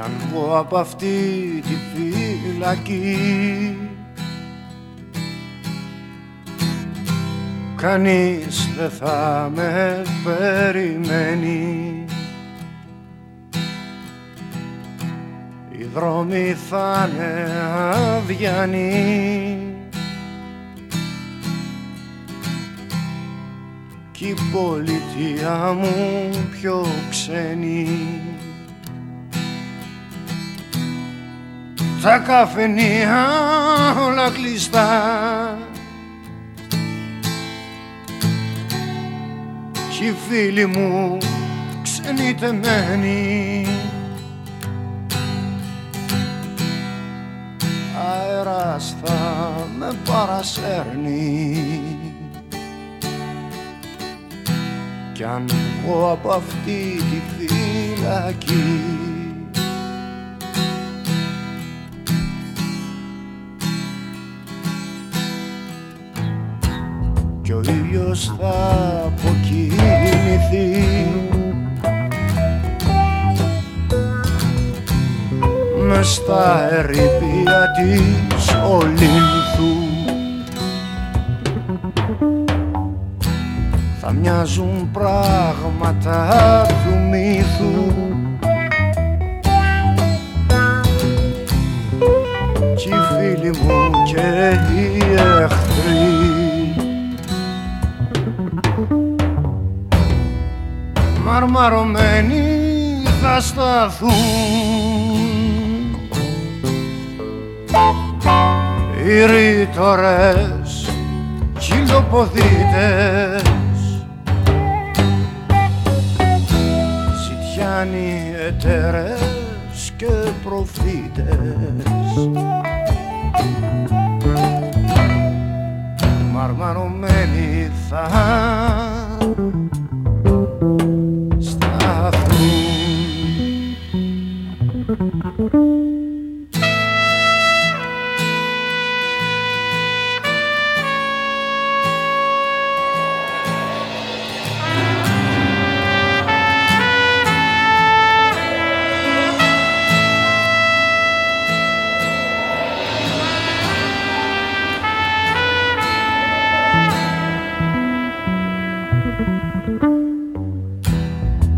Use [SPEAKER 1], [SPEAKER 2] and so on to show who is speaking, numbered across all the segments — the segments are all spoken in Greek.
[SPEAKER 1] αν βγω από αυτή τη φυλακή κανείς δεν θα με περιμένει. Οι δρόμοι θα είναι αδιανοί κι η πολιτεία μου πιο ξένη τα καφενεία όλα κλειστά. Κι οι φίλοι μου ξενιτεμένοι. Αέρας θα με παρασέρνει. Κι αν βγω από αυτή τη φυλακή κι ο ήλιος θα αποκοιμηθεί. Μες στα ερήπια της Ολύνθου. Θα μοιάζουν πράγματα του μύθου. Κι οι φίλοι μου και οι εχθροί μαρμαρωμένοι θα σταθούν. Οι ρήτορες χιλοποδίτες ζητιάνοι εταιρές και προφήτες. Μαρμαρωμένοι θα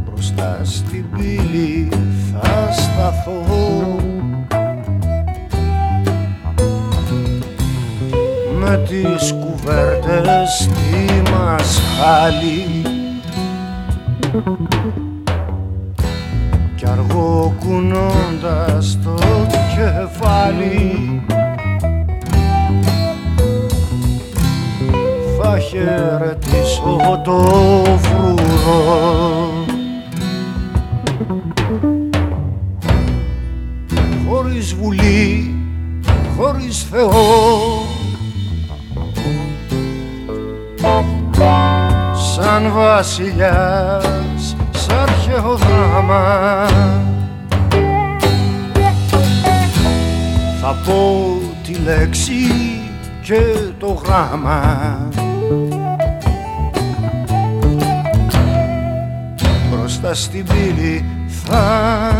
[SPEAKER 1] Μπροστά στην πύλη θα σταθώ. Με τις κουβέρτες στη μασχάλη κι αργό κουνώντας το κεφάλι θα χαιρετήσω το φρουρό χωρίς βουλή, χωρίς Θεό. Σαν βασιλιάς σ' αρχαίο δράμα θα πω τη λέξη και το γράμμα μπροστά στην πύλη θα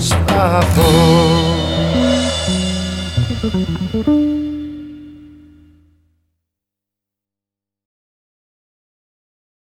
[SPEAKER 1] σταθώ